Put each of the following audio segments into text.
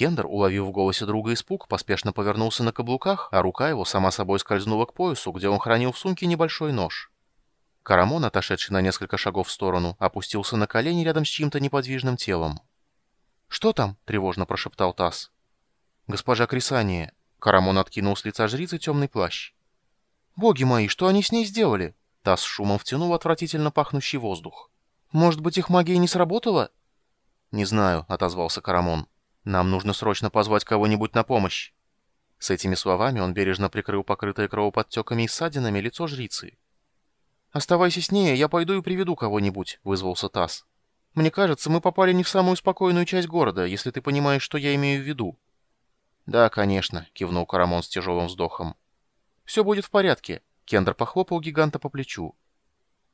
Кендер, уловив в голосе друга испуг, поспешно повернулся на каблуках, а рука его сама собой скользнула к поясу, где он хранил в сумке небольшой нож. Карамон, отошедший на несколько шагов в сторону, опустился на колени рядом с чьим-то неподвижным телом. «Что там?» — тревожно прошептал Тасс. «Госпожа Крисания». Карамон откинул с лица жрицы темный плащ. «Боги мои, что они с ней сделали?» Тасс шумом втянул отвратительно пахнущий воздух. «Может быть, их магия не сработала?» «Не знаю», — отозвался Карамон. «Нам нужно срочно позвать кого-нибудь на помощь». С этими словами он бережно прикрыл покрытое кровоподтеками и ссадинами лицо жрицы. «Оставайся с ней, я пойду и приведу кого-нибудь», — вызвался Тасс. «Мне кажется, мы попали не в самую спокойную часть города, если ты понимаешь, что я имею в виду». «Да, конечно», — кивнул Карамон с тяжелым вздохом. «Все будет в порядке», — Кендер похлопал гиганта по плечу.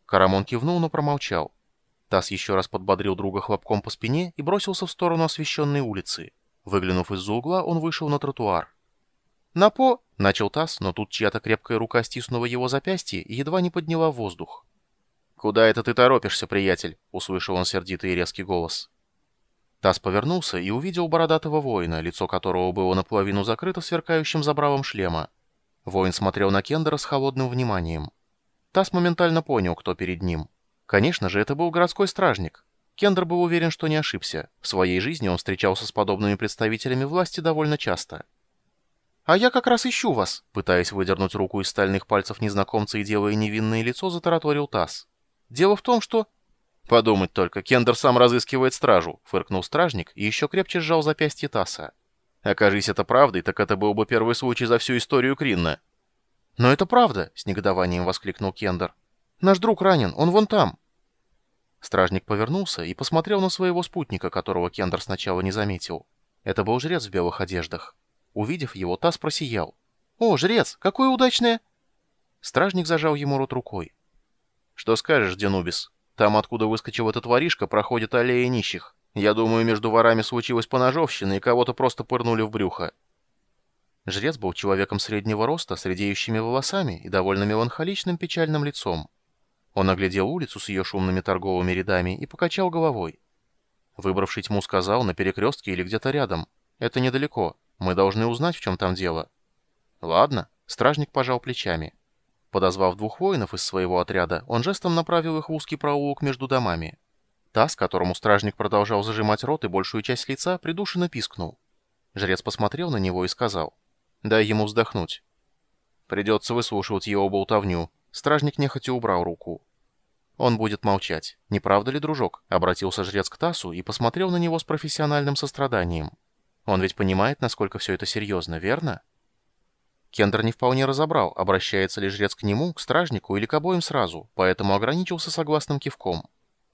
Карамон кивнул, но промолчал. Тасс еще раз подбодрил друга хлопком по спине и бросился в сторону освещенной улицы. Выглянув из-за угла, он вышел на тротуар. «На по...» — начал Тасс, но тут чья-то крепкая рука стиснула его запястье и едва не подняла воздух. «Куда это ты торопишься, приятель?» — услышал он сердитый и резкий голос. Тасс повернулся и увидел бородатого воина, лицо которого было наполовину закрыто сверкающим забралом шлема. Воин смотрел на Кендера с холодным вниманием. Тасс моментально понял, кто перед ним. Конечно же, это был городской стражник. Кендер был уверен, что не ошибся. В своей жизни он встречался с подобными представителями власти довольно часто. «А я как раз ищу вас», — пытаясь выдернуть руку из стальных пальцев незнакомца и делая невинное лицо, затараторил Тасс. «Дело в том, что...» «Подумать только, Кендер сам разыскивает стражу», — фыркнул стражник и еще крепче сжал запястье Тасса. «Окажись это правдой, так это был бы первый случай за всю историю Кринна». «Но это правда», — с негодованием воскликнул Кендер. Наш друг ранен, он вон там». Стражник повернулся и посмотрел на своего спутника, которого Кендер сначала не заметил. Это был жрец в белых одеждах. Увидев его, Тасс просиял. «О, жрец, какое удачное...» Стражник зажал ему рот рукой. «Что скажешь, Денубис? Там, откуда выскочил этот воришка, проходит аллея нищих. Я думаю, между ворами случилась поножовщина, и кого-то просто пырнули в брюхо». Жрец был человеком среднего роста, с редеющими волосами и довольно меланхоличным печальным лицом. Он оглядел улицу с ее шумными торговыми рядами и покачал головой. Выбравший тьму сказал, на перекрестке или где-то рядом. «Это недалеко. Мы должны узнать, в чем там дело». «Ладно», — стражник пожал плечами. Подозвав двух воинов из своего отряда, он жестом направил их в узкий проулок между домами. Таз, которому стражник продолжал зажимать рот и большую часть лица, придушенно пискнул. Жрец посмотрел на него и сказал, «Дай ему вздохнуть». Придется выслушивать его болтовню. Стражник нехотя убрал руку. Он будет молчать. Не правда ли, дружок? Обратился жрец к Тасу и посмотрел на него с профессиональным состраданием. Он ведь понимает, насколько все это серьезно, верно? Кендер не вполне разобрал, обращается ли жрец к нему, к стражнику или к обоим сразу, поэтому ограничился согласным кивком.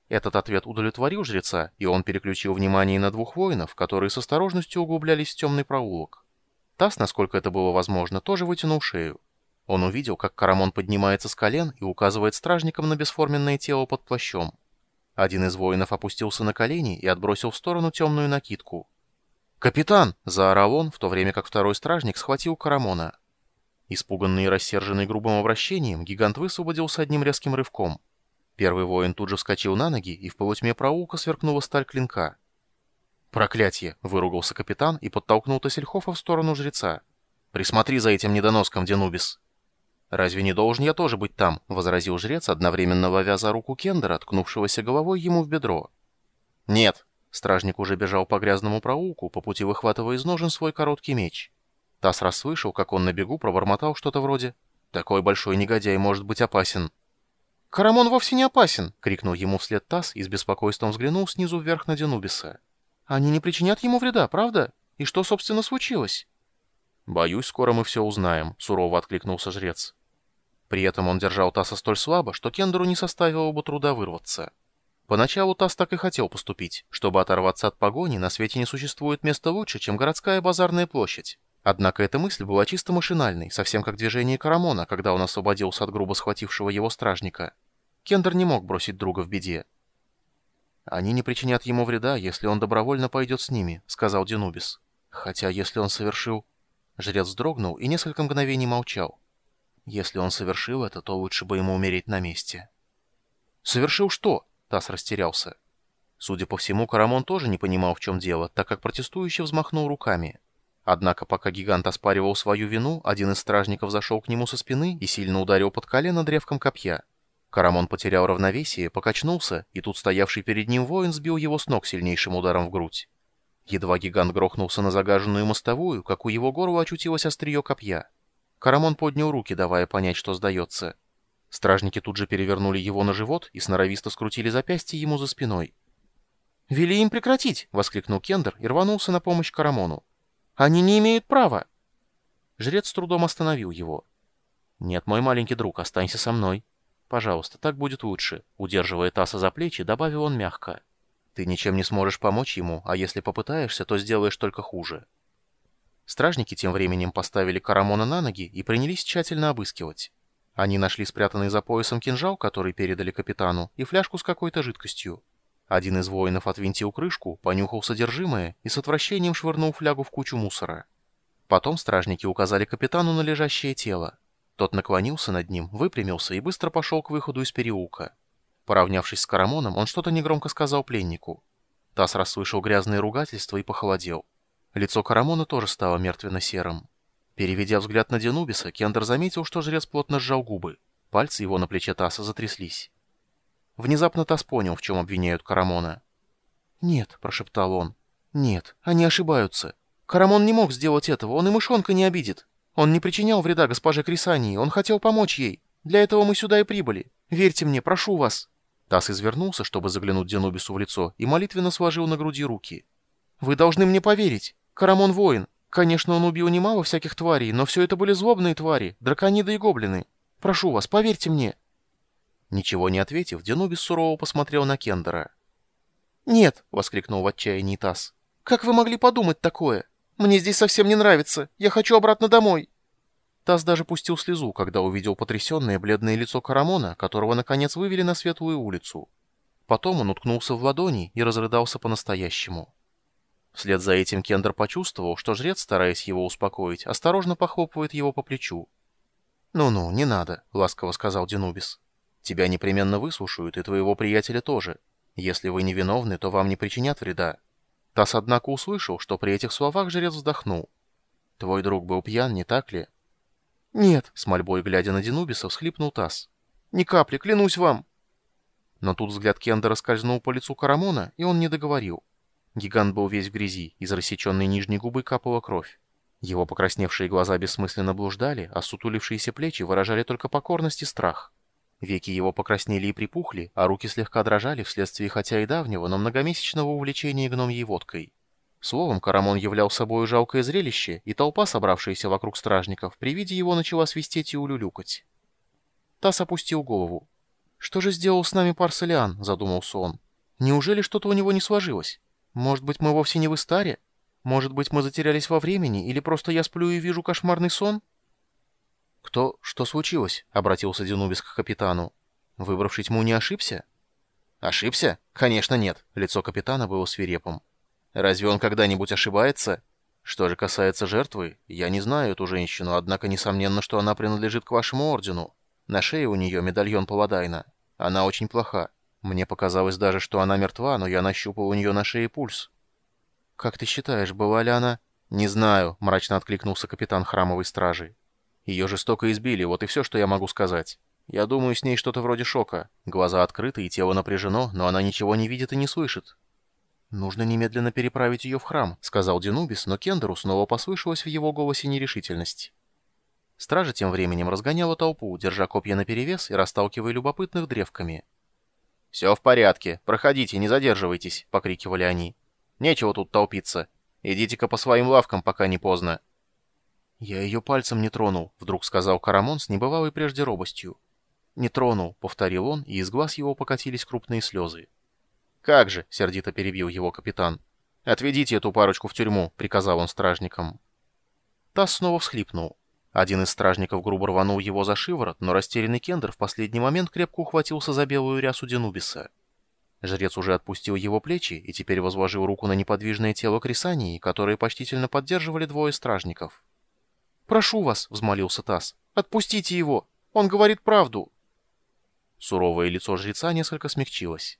Этот ответ удовлетворил жреца, и он переключил внимание на двух воинов, которые с осторожностью углублялись в темный проулок. Тас, насколько это было возможно, тоже вытянул шею. Он увидел, как Карамон поднимается с колен и указывает стражникам на бесформенное тело под плащом. Один из воинов опустился на колени и отбросил в сторону темную накидку. «Капитан!» — заорал он, в то время как второй стражник схватил Карамона. Испуганный и рассерженный грубым обращением, гигант высвободился одним резким рывком. Первый воин тут же вскочил на ноги, и в полутьме проулка сверкнула сталь клинка. «Проклятье!» — выругался капитан и подтолкнул Тассельхофа в сторону жреца. «Присмотри за этим недоноском, Денубис!» «Разве не должен я тоже быть там?» — возразил жрец, одновременно ловя за руку Кендера, ткнувшегося головой ему в бедро. «Нет!» — стражник уже бежал по грязному проулку, по пути выхватывая из ножен свой короткий меч. Тасс расслышал, как он на бегу пробормотал что-то вроде «Такой большой негодяй может быть опасен». «Карамон вовсе не опасен!» — крикнул ему вслед Тасс и с беспокойством взглянул снизу вверх на Денубиса. «Они не причинят ему вреда, правда? И что, собственно, случилось?» «Боюсь, скоро мы все узнаем», — сурово откликнулся жрец. При этом он держал Таса столь слабо, что Кендеру не составило бы труда вырваться. Поначалу Тас так и хотел поступить. Чтобы оторваться от погони, на свете не существует места лучше, чем городская базарная площадь. Однако эта мысль была чисто машинальной, совсем как движение Карамона, когда он освободился от грубо схватившего его стражника. Кендер не мог бросить друга в беде. «Они не причинят ему вреда, если он добровольно пойдет с ними», — сказал Денубис. «Хотя если он совершил...» Жрец вздрогнул и несколько мгновений молчал. Если он совершил это, то лучше бы ему умереть на месте. «Совершил что?» — Тасс растерялся. Судя по всему, Карамон тоже не понимал, в чем дело, так как протестующе взмахнул руками. Однако, пока гигант оспаривал свою вину, один из стражников зашел к нему со спины и сильно ударил под колено древком копья. Карамон потерял равновесие, покачнулся, и тут стоявший перед ним воин сбил его с ног сильнейшим ударом в грудь. Едва гигант грохнулся на загаженную мостовую, как у его горла очутилось острие копья. Карамон поднял руки, давая понять, что сдается. Стражники тут же перевернули его на живот и сноровисто скрутили запястье ему за спиной. «Вели им прекратить!» — воскликнул Кендер и рванулся на помощь Карамону. «Они не имеют права!» Жрец с трудом остановил его. «Нет, мой маленький друг, останься со мной. Пожалуйста, так будет лучше», — удерживая Таса за плечи, добавил он мягко. «Ты ничем не сможешь помочь ему, а если попытаешься, то сделаешь только хуже». Стражники тем временем поставили Карамона на ноги и принялись тщательно обыскивать. Они нашли спрятанный за поясом кинжал, который передали капитану, и фляжку с какой-то жидкостью. Один из воинов отвинтил крышку, понюхал содержимое и с отвращением швырнул флягу в кучу мусора. Потом стражники указали капитану на лежащее тело. Тот наклонился над ним, выпрямился и быстро пошел к выходу из переулка. Поравнявшись с Карамоном, он что-то негромко сказал пленнику. Тасс расслышал грязные ругательства и похолодел. Лицо Карамона тоже стало мертвенно-серым. Переведя взгляд на Денубиса, Кендер заметил, что жрец плотно сжал губы. Пальцы его на плече Тасса затряслись. Внезапно Тасс понял, в чем обвиняют Карамона. «Нет», — прошептал он. «Нет, они ошибаются. Карамон не мог сделать этого, он и мышонка не обидит. Он не причинял вреда госпоже Крисании, он хотел помочь ей. Для этого мы сюда и прибыли. Верьте мне, прошу вас». Тасс извернулся, чтобы заглянуть Денубису в лицо, и молитвенно сложил на груди руки. «Вы должны мне поверить. Карамон воин. Конечно, он убил немало всяких тварей, но все это были злобные твари, дракониды и гоблины. Прошу вас, поверьте мне». Ничего не ответив, Денубис сурово посмотрел на Кендера. «Нет!» — воскликнул в отчаянии Тасс. «Как вы могли подумать такое? Мне здесь совсем не нравится. Я хочу обратно домой!» Тасс даже пустил слезу, когда увидел потрясенное бледное лицо Карамона, которого, наконец, вывели на светлую улицу. Потом он уткнулся в ладони и разрыдался по-настоящему. Вслед за этим Кендер почувствовал, что жрец, стараясь его успокоить, осторожно похлопывает его по плечу. «Ну-ну, не надо», — ласково сказал Денубис. Тебя непременно выслушают, и твоего приятеля тоже. Если вы невиновны, то вам не причинят вреда». Тасс, однако, услышал, что при этих словах жрец вздохнул. «Твой друг был пьян, не так ли?» «Нет», — с мольбой глядя на Денубиса, всхлипнул Тасс. «Ни капли, клянусь вам». Но тут взгляд Кендера скользнул по лицу Карамона, и он не договорил. Гигант был весь в грязи, из рассеченной нижней губы капала кровь. Его покрасневшие глаза бессмысленно блуждали, а сутулившиеся плечи выражали только покорность и страх. Веки его покраснели и припухли, а руки слегка дрожали вследствие хотя и давнего, но многомесячного увлечения гномьей водкой. Словом, Карамон являл собой жалкое зрелище, и толпа, собравшаяся вокруг стражников, при виде его начала свистеть и улюлюкать. Тасс опустил голову. «Что же сделал с нами Парселиан?» — задумался он. «Неужели что-то у него не сложилось? Может быть, мы вовсе не в Истаре? Может быть, мы затерялись во времени, или просто я сплю и вижу кошмарный сон?» «Кто? Что случилось?» — обратился Денубис к капитану. «Выбравший тьму не ошибся?» «Ошибся? Конечно нет». Лицо капитана было свирепым. «Разве он когда-нибудь ошибается?» «Что же касается жертвы, я не знаю эту женщину, однако несомненно, что она принадлежит к вашему ордену. На шее у нее медальон Паладайна. Она очень плоха. Мне показалось даже, что она мертва, но я нащупал у нее на шее пульс». «Как ты считаешь, была ли она...» «Не знаю», — мрачно откликнулся капитан храмовой стражи. Ее жестоко избили, вот и все, что я могу сказать. Я думаю, с ней что-то вроде шока. Глаза открыты и тело напряжено, но она ничего не видит и не слышит. «Нужно немедленно переправить ее в храм», — сказал Денубис, но Кендеру снова послышалась в его голосе нерешительность. Стража тем временем разгоняла толпу, держа копья наперевес и расталкивая любопытных древками. «Все в порядке. Проходите, не задерживайтесь», — покрикивали они. «Нечего тут толпиться. Идите-ка по своим лавкам, пока не поздно». «Я ее пальцем не тронул», — вдруг сказал Карамон с небывалой прежде робостью. «Не тронул», — повторил он, и из глаз его покатились крупные слезы. «Как же», — сердито перебил его капитан. «Отведите эту парочку в тюрьму», — приказал он стражникам. Тасс снова всхлипнул. Один из стражников грубо рванул его за шиворот, но растерянный Кендер в последний момент крепко ухватился за белую рясу Денубиса. Жрец уже отпустил его плечи и теперь возложил руку на неподвижное тело Крисании, которые почтительно поддерживали двое стражников. «Прошу вас», — взмолился Тасс, — «отпустите его! Он говорит правду!» Суровое лицо жреца несколько смягчилось.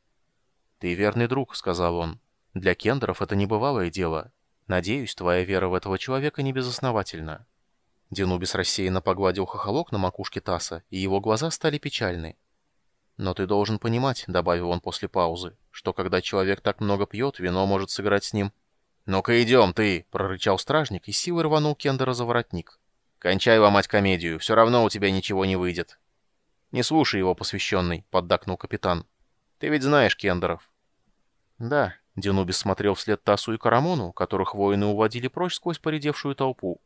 «Ты верный друг», — сказал он. «Для кендеров это небывалое дело. Надеюсь, твоя вера в этого человека не безосновательна». Денубис рассеянно погладил хохолок на макушке Таса, и его глаза стали печальны. «Но ты должен понимать», — добавил он после паузы, «что когда человек так много пьет, вино может сыграть с ним». «Ну-ка идем, ты!» — прорычал стражник и силой рванул Кендера за воротник. «Кончай ломать комедию, все равно у тебя ничего не выйдет». «Не слушай его, посвященный», — поддакнул капитан. «Ты ведь знаешь Кендеров». «Да», — Денубис смотрел вслед Тасу и Карамону, которых воины уводили прочь сквозь поредевшую толпу.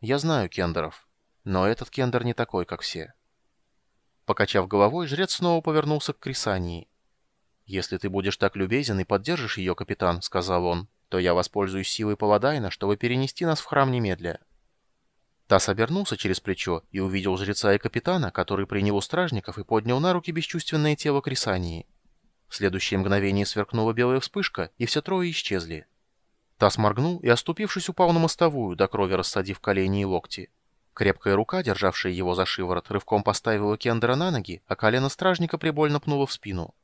«Я знаю Кендеров, но этот Кендер не такой, как все». Покачав головой, жрец снова повернулся к Крисании. «Если ты будешь так любезен и поддержишь ее, капитан», — сказал он, — «то я воспользуюсь силой Паладайна, чтобы перенести нас в храм немедля». Тасс обернулся через плечо и увидел жреца и капитана, который принял у стражников и поднял на руки бесчувственное тело Крисании. В следующее мгновение сверкнула белая вспышка, и все трое исчезли. Тасс моргнул и, оступившись, упал на мостовую, до крови рассадив колени и локти. Крепкая рука, державшая его за шиворот, рывком поставила Кендера на ноги, а колено стражника прибольно пнуло в спину.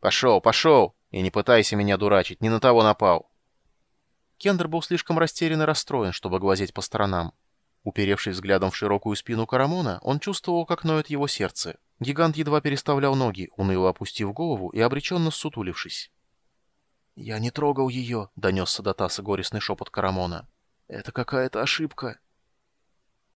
«Пошел, пошел! И не пытайся меня дурачить, не на того напал!» Кендер был слишком растерян и расстроен, чтобы глазеть по сторонам. Уперевшись взглядом в широкую спину Карамона, он чувствовал, как ноет его сердце. Гигант едва переставлял ноги, уныло опустив голову и обреченно ссутулившись. «Я не трогал ее», — донесся до Таса горестный шепот Карамона. «Это какая-то ошибка».